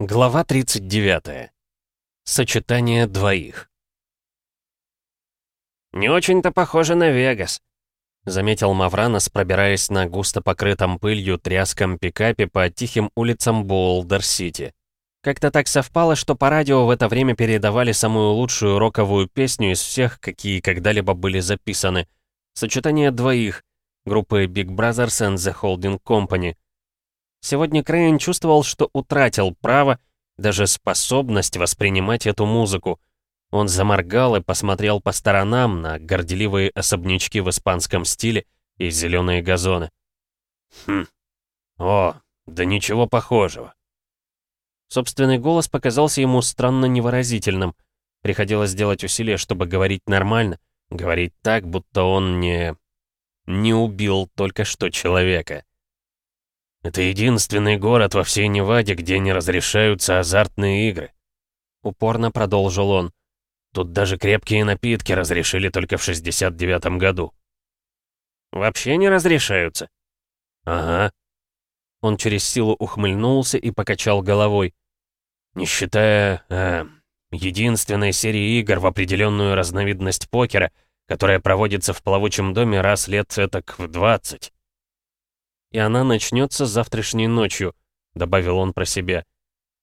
Глава 39. Сочетание двоих. «Не очень-то похоже на Вегас», — заметил Мавранос, пробираясь на густо покрытом пылью тряском пикапе по тихим улицам Боулдер-Сити. Как-то так совпало, что по радио в это время передавали самую лучшую роковую песню из всех, какие когда-либо были записаны. Сочетание двоих, группы Big Brother and the Holding Company — Сегодня Крейн чувствовал, что утратил право, даже способность воспринимать эту музыку. Он заморгал и посмотрел по сторонам на горделивые особнячки в испанском стиле и зеленые газоны. Хм. О, да ничего похожего. Собственный голос показался ему странно невыразительным. Приходилось делать усилия, чтобы говорить нормально, говорить так, будто он не... не убил только что человека. Это единственный город во всей Неваде, где не разрешаются азартные игры. Упорно продолжил он. Тут даже крепкие напитки разрешили только в 69-м году. Вообще не разрешаются? Ага. Он через силу ухмыльнулся и покачал головой. Не считая э, единственной серии игр в определенную разновидность покера, которая проводится в плавучем доме раз лет этак в 20 и она начнется завтрашней ночью», — добавил он про себя.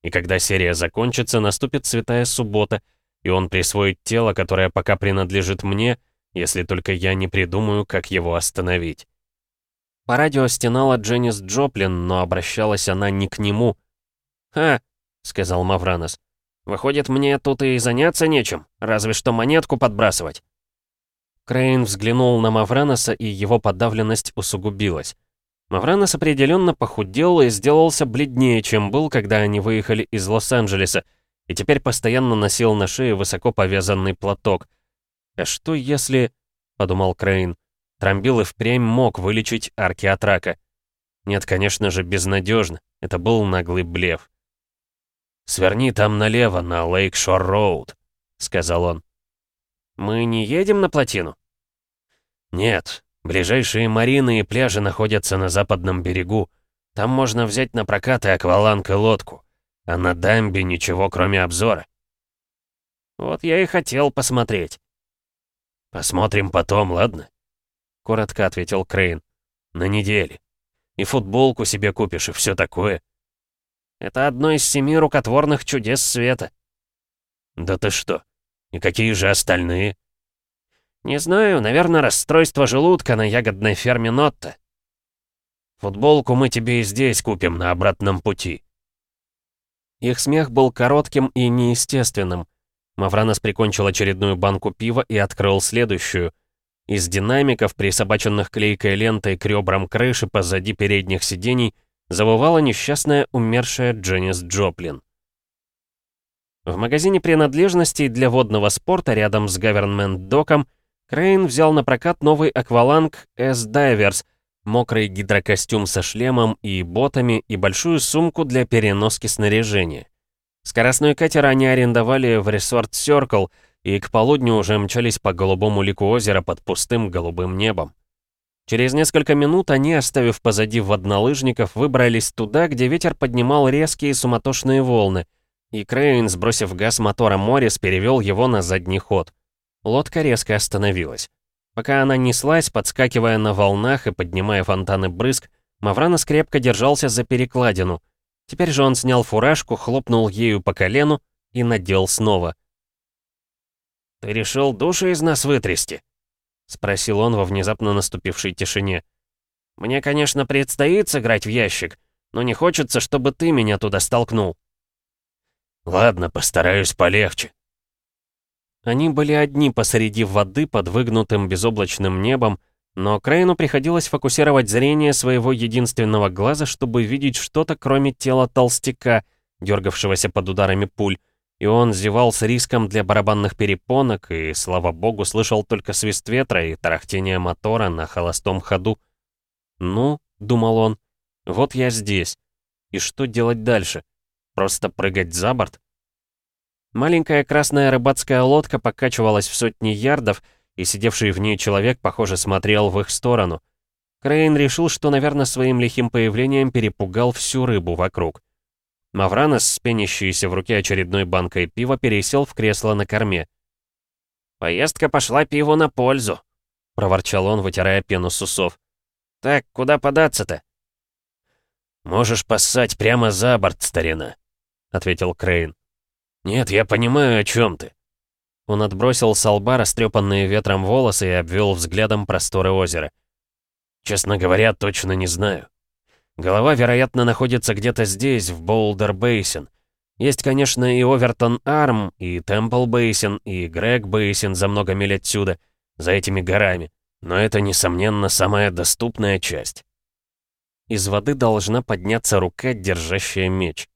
«И когда серия закончится, наступит святая суббота, и он присвоит тело, которое пока принадлежит мне, если только я не придумаю, как его остановить». По радио стенала Дженнис Джоплин, но обращалась она не к нему. «Ха», — сказал Мавранос, — «выходит, мне тут и заняться нечем, разве что монетку подбрасывать». Крейн взглянул на Мавраноса, и его подавленность усугубилась. Мавранос определенно похудел и сделался бледнее, чем был, когда они выехали из Лос-Анджелеса, и теперь постоянно носил на шее высоко повязанный платок. «А что если...» — подумал Крейн. Тромбил и впрямь мог вылечить Арки от рака. Нет, конечно же, безнадежно. Это был наглый блеф. «Сверни там налево, на Лейк-Шор-Роуд», — сказал он. «Мы не едем на плотину?» «Нет, Ближайшие марины и пляжи находятся на западном берегу. Там можно взять на прокат и акваланг и лодку. А на дамбе ничего, кроме обзора. Вот я и хотел посмотреть. Посмотрим потом, ладно? Коротко ответил Крейн. На неделе. И футболку себе купишь, и все такое. Это одно из семи рукотворных чудес света. Да ты что? И какие же остальные? «Не знаю, наверное, расстройство желудка на ягодной ферме Нотта». «Футболку мы тебе и здесь купим на обратном пути». Их смех был коротким и неестественным. Мавранос прикончил очередную банку пива и открыл следующую. Из динамиков, присобаченных клейкой лентой к ребрам крыши позади передних сидений, завывала несчастная умершая Дженнис Джоплин. В магазине принадлежностей для водного спорта рядом с Government-доком Крейн взял на прокат новый акваланг S-Divers, мокрый гидрокостюм со шлемом и ботами и большую сумку для переноски снаряжения. Скоростной катер они арендовали в Resort Circle и к полудню уже мчались по голубому лику озера под пустым голубым небом. Через несколько минут они, оставив позади воднолыжников, выбрались туда, где ветер поднимал резкие суматошные волны, и Крейн, сбросив газ мотора Моррис, перевел его на задний ход. Лодка резко остановилась. Пока она неслась, подскакивая на волнах и поднимая фонтаны брызг, Мавранос крепко держался за перекладину. Теперь же он снял фуражку, хлопнул ею по колену и надел снова. «Ты решил души из нас вытрясти?» — спросил он во внезапно наступившей тишине. «Мне, конечно, предстоит сыграть в ящик, но не хочется, чтобы ты меня туда столкнул». «Ладно, постараюсь полегче», они были одни посреди воды под выгнутым безоблачным небом, но Крейну приходилось фокусировать зрение своего единственного глаза, чтобы видеть что-то, кроме тела толстяка, дергавшегося под ударами пуль, и он зевал с риском для барабанных перепонок и, слава богу, слышал только свист ветра и тарахтение мотора на холостом ходу. «Ну», — думал он, — «вот я здесь. И что делать дальше? Просто прыгать за борт?» Маленькая красная рыбацкая лодка покачивалась в сотни ярдов, и сидевший в ней человек, похоже, смотрел в их сторону. Крейн решил, что, наверное, своим лихим появлением перепугал всю рыбу вокруг. Мавранос, с пенящейся в руке очередной банкой пива, пересел в кресло на корме. «Поездка пошла пиву на пользу», — проворчал он, вытирая пену с усов. «Так, куда податься-то?» «Можешь поссать прямо за борт, старина», — ответил Крейн. «Нет, я понимаю, о чем ты». Он отбросил с лба растрепанные ветром волосы и обвел взглядом просторы озера. «Честно говоря, точно не знаю. Голова, вероятно, находится где-то здесь, в Боулдер-Бейсин. Есть, конечно, и Овертон-Арм, и Темпл-Бейсин, и Грег-Бейсин за много миль отсюда, за этими горами. Но это, несомненно, самая доступная часть. Из воды должна подняться рука, держащая меч.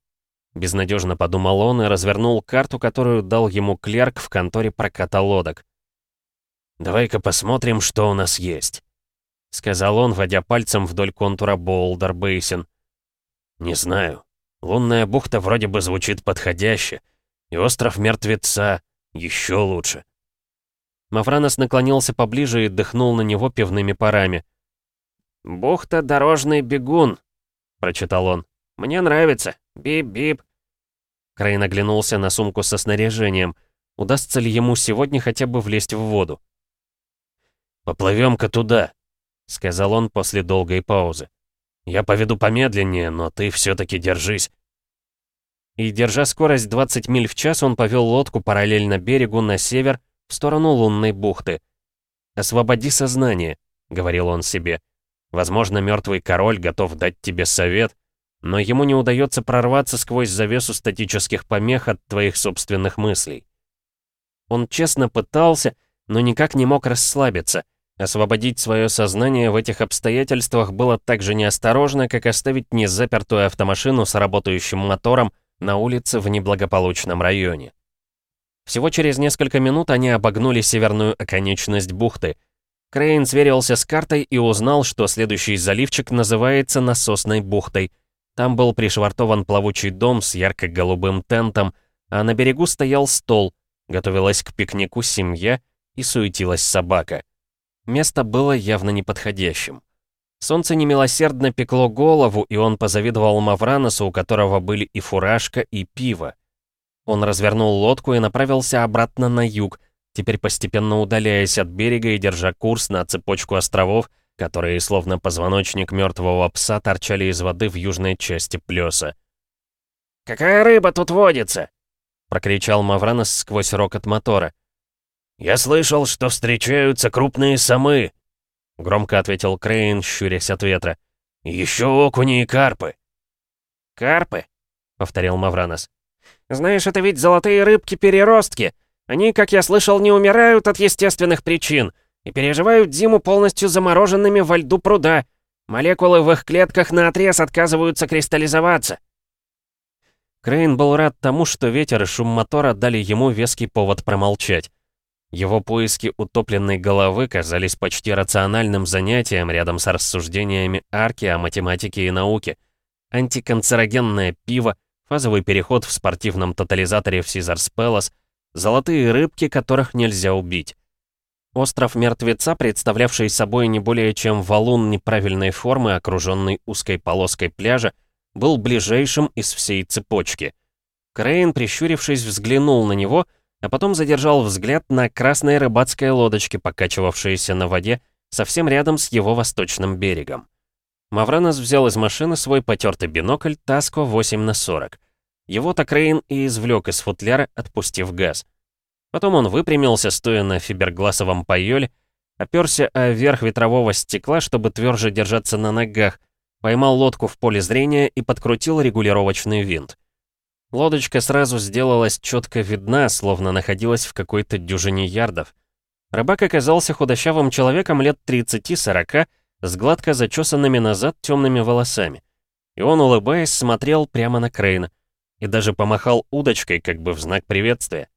Безнадежно подумал он и развернул карту, которую дал ему клерк в конторе проката лодок. «Давай-ка посмотрим, что у нас есть», — сказал он, водя пальцем вдоль контура Боулдер-Бейсин. «Не знаю. Лунная бухта вроде бы звучит подходяще. И остров Мертвеца еще лучше». Мавранос наклонился поближе и дыхнул на него пивными парами. «Бухта Дорожный Бегун», — прочитал он. «Мне нравится. Бип-бип». Крейн оглянулся на сумку со снаряжением. Удастся ли ему сегодня хотя бы влезть в воду? «Поплывем-ка туда», — сказал он после долгой паузы. «Я поведу помедленнее, но ты все-таки держись». И, держа скорость 20 миль в час, он повел лодку параллельно берегу на север, в сторону лунной бухты. «Освободи сознание», — говорил он себе. «Возможно, мертвый король готов дать тебе совет, но ему не удается прорваться сквозь завесу статических помех от твоих собственных мыслей. Он честно пытался, но никак не мог расслабиться. Освободить свое сознание в этих обстоятельствах было так же неосторожно, как оставить незапертую автомашину с работающим мотором на улице в неблагополучном районе. Всего через несколько минут они обогнули северную оконечность бухты. Крейн сверился с картой и узнал, что следующий заливчик называется Насосной бухтой — там был пришвартован плавучий дом с ярко-голубым тентом, а на берегу стоял стол, готовилась к пикнику семья и суетилась собака. Место было явно неподходящим. Солнце немилосердно пекло голову, и он позавидовал Мавраносу, у которого были и фуражка, и пиво. Он развернул лодку и направился обратно на юг, теперь постепенно удаляясь от берега и держа курс на цепочку островов, которые, словно позвоночник мертвого пса, торчали из воды в южной части плеса. «Какая рыба тут водится?» — прокричал Мавранос сквозь рокот мотора. «Я слышал, что встречаются крупные самы», — громко ответил Крейн, щурясь от ветра. «Еще окуни и карпы». «Карпы?» — повторил Мавранос. «Знаешь, это ведь золотые рыбки-переростки. Они, как я слышал, не умирают от естественных причин и переживают зиму полностью замороженными во льду пруда. Молекулы в их клетках наотрез отказываются кристаллизоваться. Крейн был рад тому, что ветер и шум мотора дали ему веский повод промолчать. Его поиски утопленной головы казались почти рациональным занятием рядом с рассуждениями арки о математике и науке. Антиканцерогенное пиво, фазовый переход в спортивном тотализаторе в Сизарс Пэлас, золотые рыбки, которых нельзя убить. Остров мертвеца, представлявший собой не более чем валун неправильной формы, окруженный узкой полоской пляжа, был ближайшим из всей цепочки. Крейн, прищурившись, взглянул на него, а потом задержал взгляд на красной рыбацкой лодочке, покачивавшейся на воде, совсем рядом с его восточным берегом. Мавранос взял из машины свой потертый бинокль Таско 8 на 40. Его-то Крейн и извлек из футляра, отпустив газ. Потом он выпрямился, стоя на фибергласовом пайоле, оперся о верх ветрового стекла, чтобы тверже держаться на ногах, поймал лодку в поле зрения и подкрутил регулировочный винт. Лодочка сразу сделалась четко видна, словно находилась в какой-то дюжине ярдов. Рыбак оказался худощавым человеком лет 30-40, с гладко зачесанными назад темными волосами. И он, улыбаясь, смотрел прямо на Крейна и даже помахал удочкой, как бы в знак приветствия.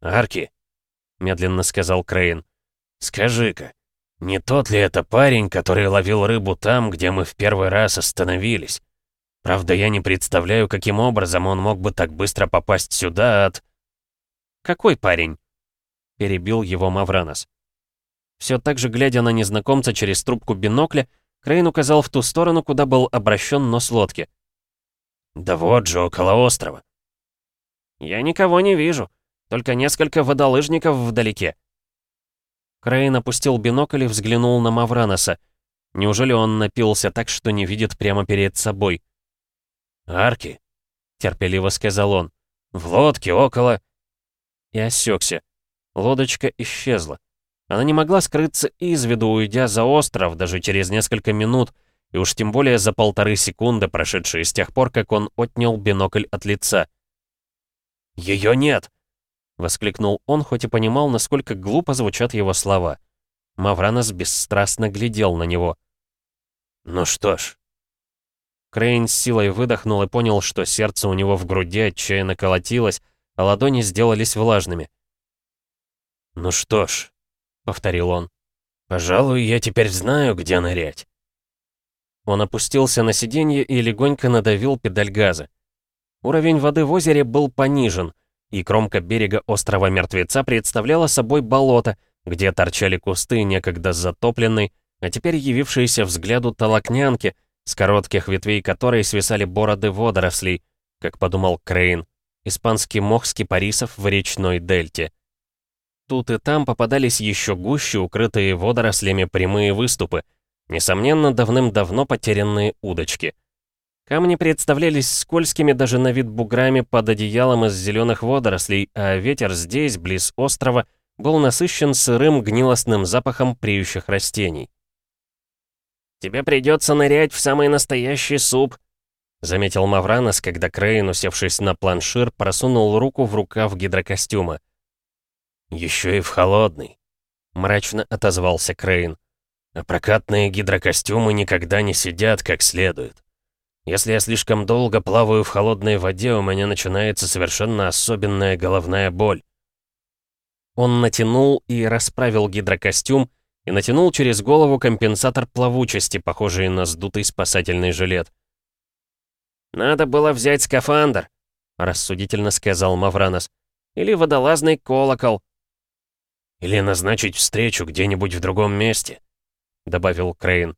«Арки», — медленно сказал Крейн, — «скажи-ка, не тот ли это парень, который ловил рыбу там, где мы в первый раз остановились? Правда, я не представляю, каким образом он мог бы так быстро попасть сюда от...» «Какой парень?» — перебил его Мавранос. Все так же, глядя на незнакомца через трубку бинокля, Крейн указал в ту сторону, куда был обращен нос лодки. Да вот же, около острова. Я никого не вижу, только несколько водолыжников вдалеке. Крейн опустил бинокль и взглянул на Мавраноса. Неужели он напился так, что не видит прямо перед собой? «Арки», — терпеливо сказал он, — «в лодке около...» И осекся. Лодочка исчезла. Она не могла скрыться из виду, уйдя за остров даже через несколько минут, и уж тем более за полторы секунды, прошедшие с тех пор, как он отнял бинокль от лица. «Ее нет!» — воскликнул он, хоть и понимал, насколько глупо звучат его слова. Мавранос бесстрастно глядел на него. «Ну что ж...» Крейн с силой выдохнул и понял, что сердце у него в груди отчаянно колотилось, а ладони сделались влажными. «Ну что ж», — повторил он, — «пожалуй, я теперь знаю, где нырять». Он опустился на сиденье и легонько надавил педаль газа. Уровень воды в озере был понижен, и кромка берега острова Мертвеца представляла собой болото, где торчали кусты некогда затопленной, а теперь явившиеся взгляду толокнянки, с коротких ветвей которой свисали бороды водорослей, как подумал Крейн, испанский мох с кипарисов в речной дельте. Тут и там попадались еще гуще, укрытые водорослями прямые выступы, несомненно, давным-давно потерянные удочки. Камни представлялись скользкими даже на вид буграми под одеялом из зеленых водорослей, а ветер здесь, близ острова, был насыщен сырым гнилостным запахом приющих растений. «Тебе придется нырять в самый настоящий суп», — заметил Мавранос, когда Крейн, усевшись на планшир, просунул руку в рукав гидрокостюма. «Еще и в холодный», — мрачно отозвался Крейн. «А прокатные гидрокостюмы никогда не сидят как следует. Если я слишком долго плаваю в холодной воде, у меня начинается совершенно особенная головная боль». Он натянул и расправил гидрокостюм, и натянул через голову компенсатор плавучести, похожий на сдутый спасательный жилет. «Надо было взять скафандр», — рассудительно сказал Мавранос. «Или водолазный колокол». «Или назначить встречу где-нибудь в другом месте», — добавил Крейн.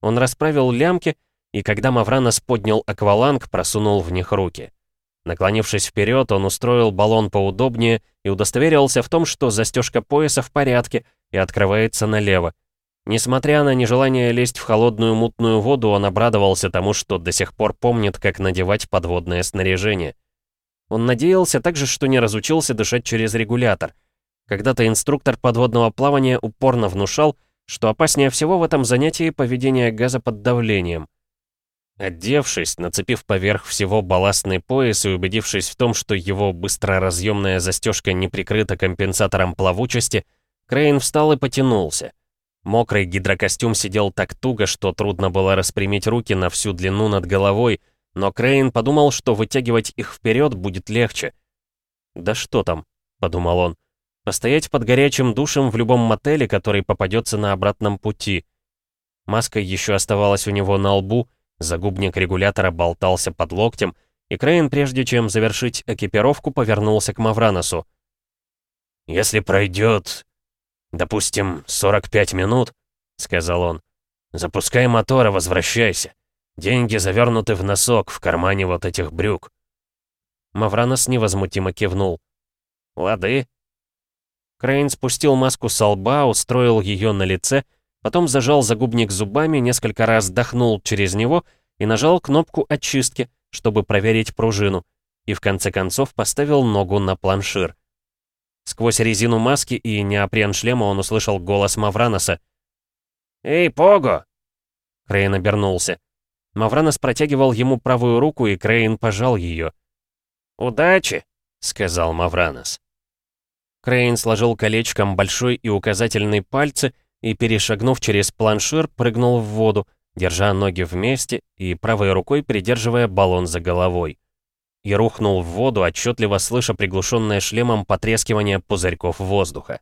Он расправил лямки, и когда Мавранос поднял акваланг, просунул в них руки. Наклонившись вперед, он устроил баллон поудобнее и удостоверился в том, что застежка пояса в порядке и открывается налево. Несмотря на нежелание лезть в холодную мутную воду, он обрадовался тому, что до сих пор помнит, как надевать подводное снаряжение. Он надеялся также, что не разучился дышать через регулятор. Когда-то инструктор подводного плавания упорно внушал, что опаснее всего в этом занятии поведение газа под давлением. Одевшись, нацепив поверх всего балластный пояс и убедившись в том, что его быстроразъемная застежка не прикрыта компенсатором плавучести, Крейн встал и потянулся. Мокрый гидрокостюм сидел так туго, что трудно было распрямить руки на всю длину над головой, но Крейн подумал, что вытягивать их вперед будет легче. «Да что там?» — подумал он. «Постоять под горячим душем в любом мотеле, который попадется на обратном пути». Маска еще оставалась у него на лбу, Загубник регулятора болтался под локтем, и Крейн, прежде чем завершить экипировку, повернулся к Мавраносу. «Если пройдет, допустим, 45 минут», — сказал он, — «запускай мотор и возвращайся. Деньги завернуты в носок в кармане вот этих брюк». Мавранос невозмутимо кивнул. «Лады». Крейн спустил маску со лба, устроил ее на лице Потом зажал загубник зубами, несколько раз вдохнул через него и нажал кнопку очистки, чтобы проверить пружину, и в конце концов поставил ногу на планшир. Сквозь резину маски и неопрен шлема он услышал голос Мавраноса. «Эй, Пого!» Крейн обернулся. Мавранос протягивал ему правую руку, и Крейн пожал ее. «Удачи!» — сказал Мавранос. Крейн сложил колечком большой и указательный пальцы и, перешагнув через планшир, прыгнул в воду, держа ноги вместе и правой рукой придерживая баллон за головой. И рухнул в воду, отчетливо слыша приглушенное шлемом потрескивание пузырьков воздуха.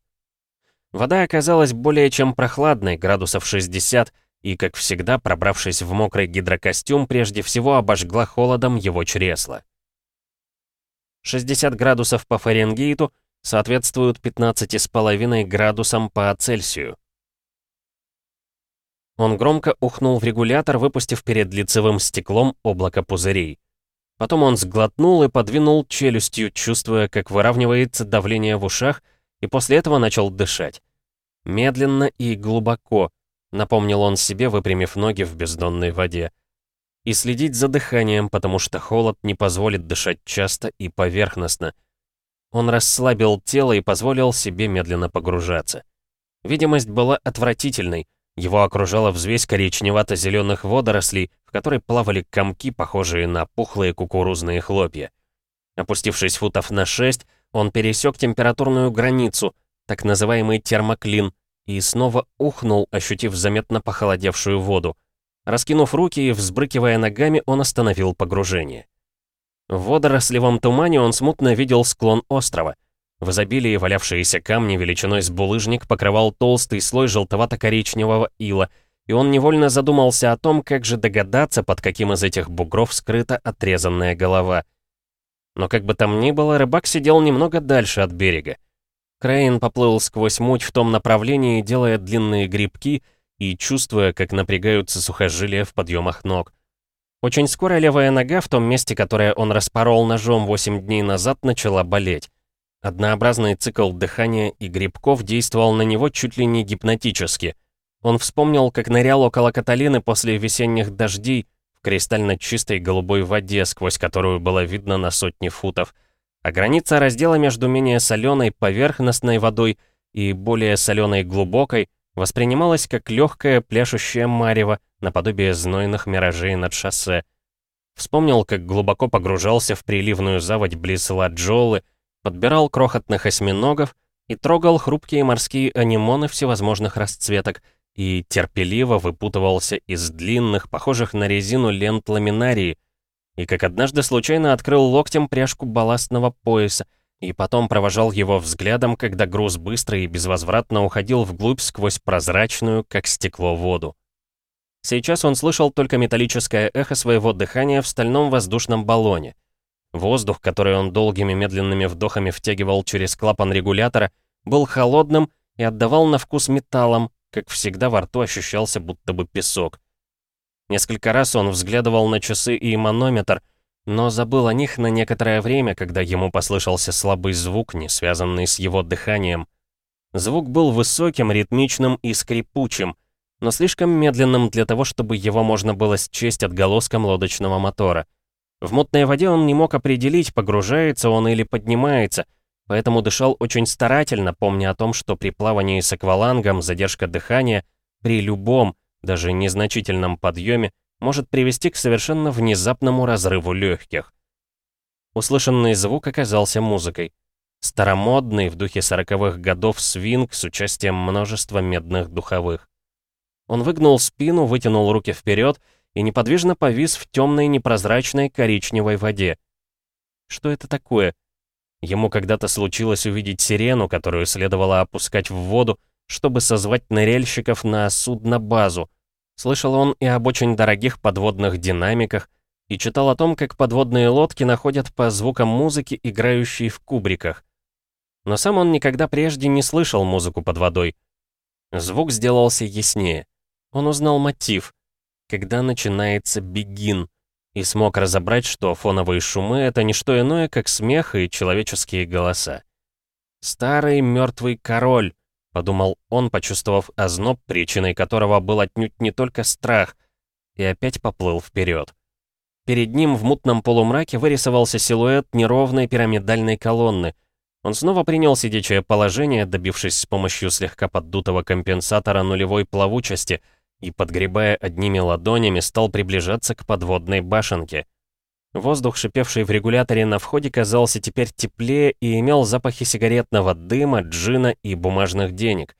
Вода оказалась более чем прохладной, градусов 60, и, как всегда, пробравшись в мокрый гидрокостюм, прежде всего обожгла холодом его чресла. 60 градусов по Фаренгейту соответствуют 15,5 градусам по Цельсию. Он громко ухнул в регулятор, выпустив перед лицевым стеклом облако пузырей. Потом он сглотнул и подвинул челюстью, чувствуя, как выравнивается давление в ушах, и после этого начал дышать. Медленно и глубоко, напомнил он себе, выпрямив ноги в бездонной воде. И следить за дыханием, потому что холод не позволит дышать часто и поверхностно. Он расслабил тело и позволил себе медленно погружаться. Видимость была отвратительной, его окружала взвесь коричневато-зеленых водорослей, в которой плавали комки, похожие на пухлые кукурузные хлопья. Опустившись футов на 6, он пересек температурную границу, так называемый термоклин, и снова ухнул, ощутив заметно похолодевшую воду. Раскинув руки и взбрыкивая ногами, он остановил погружение. В водорослевом тумане он смутно видел склон острова. В изобилии валявшиеся камни величиной с булыжник покрывал толстый слой желтовато-коричневого ила, и он невольно задумался о том, как же догадаться, под каким из этих бугров скрыта отрезанная голова. Но как бы там ни было, рыбак сидел немного дальше от берега. Крейн поплыл сквозь муть в том направлении, делая длинные грибки и чувствуя, как напрягаются сухожилия в подъемах ног. Очень скоро левая нога в том месте, которое он распорол ножом 8 дней назад, начала болеть. Однообразный цикл дыхания и грибков действовал на него чуть ли не гипнотически. Он вспомнил, как нырял около Каталины после весенних дождей в кристально чистой голубой воде, сквозь которую было видно на сотни футов. А граница раздела между менее соленой поверхностной водой и более соленой глубокой воспринималась как легкое пляшущее марево, наподобие знойных миражей над шоссе. Вспомнил, как глубоко погружался в приливную заводь близ Ладжолы, подбирал крохотных осьминогов и трогал хрупкие морские анимоны всевозможных расцветок и терпеливо выпутывался из длинных, похожих на резину лент ламинарии, и как однажды случайно открыл локтем пряжку балластного пояса, и потом провожал его взглядом, когда груз быстро и безвозвратно уходил вглубь сквозь прозрачную, как стекло, воду. Сейчас он слышал только металлическое эхо своего дыхания в стальном воздушном баллоне. Воздух, который он долгими медленными вдохами втягивал через клапан регулятора, был холодным и отдавал на вкус металлом, как всегда во рту ощущался будто бы песок. Несколько раз он взглядывал на часы и манометр, но забыл о них на некоторое время, когда ему послышался слабый звук, не связанный с его дыханием. Звук был высоким, ритмичным и скрипучим, но слишком медленным для того, чтобы его можно было счесть отголоском лодочного мотора. В мутной воде он не мог определить, погружается он или поднимается, поэтому дышал очень старательно, помня о том, что при плавании с аквалангом задержка дыхания при любом, даже незначительном подъеме может привести к совершенно внезапному разрыву легких. Услышанный звук оказался музыкой. Старомодный, в духе сороковых годов свинг с участием множества медных духовых. Он выгнул спину, вытянул руки вперед и неподвижно повис в темной непрозрачной коричневой воде. Что это такое? Ему когда-то случилось увидеть сирену, которую следовало опускать в воду, чтобы созвать ныряльщиков на судно-базу. Слышал он и об очень дорогих подводных динамиках, и читал о том, как подводные лодки находят по звукам музыки, играющей в кубриках. Но сам он никогда прежде не слышал музыку под водой. Звук сделался яснее. Он узнал мотив, когда начинается бегин, и смог разобрать, что фоновые шумы — это не что иное, как смех и человеческие голоса. Старый мертвый король, — подумал он, почувствовав озноб, причиной которого был отнюдь не только страх, и опять поплыл вперед. Перед ним в мутном полумраке вырисовался силуэт неровной пирамидальной колонны. Он снова принял сидячее положение, добившись с помощью слегка поддутого компенсатора нулевой плавучести, и, подгребая одними ладонями, стал приближаться к подводной башенке. Воздух, шипевший в регуляторе на входе, казался теперь теплее и имел запахи сигаретного дыма, джина и бумажных денег.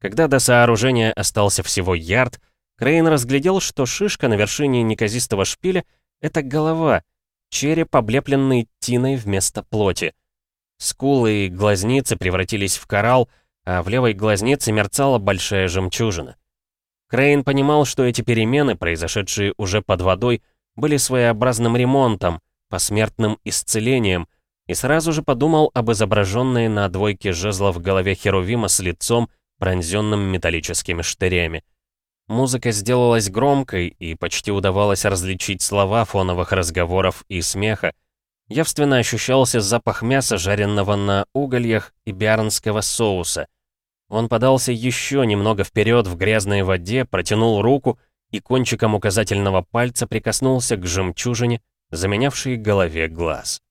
Когда до сооружения остался всего ярд, Крейн разглядел, что шишка на вершине неказистого шпиля — это голова, череп, облепленный тиной вместо плоти. Скулы и глазницы превратились в коралл, а в левой глазнице мерцала большая жемчужина. Крейн понимал, что эти перемены, произошедшие уже под водой, были своеобразным ремонтом, посмертным исцелением, и сразу же подумал об изображенной на двойке жезла в голове Херувима с лицом, пронзенным металлическими штырями. Музыка сделалась громкой, и почти удавалось различить слова фоновых разговоров и смеха. Явственно ощущался запах мяса, жареного на угольях и биарнского соуса. Он подался еще немного вперед в грязной воде, протянул руку и кончиком указательного пальца прикоснулся к жемчужине, заменявшей голове глаз.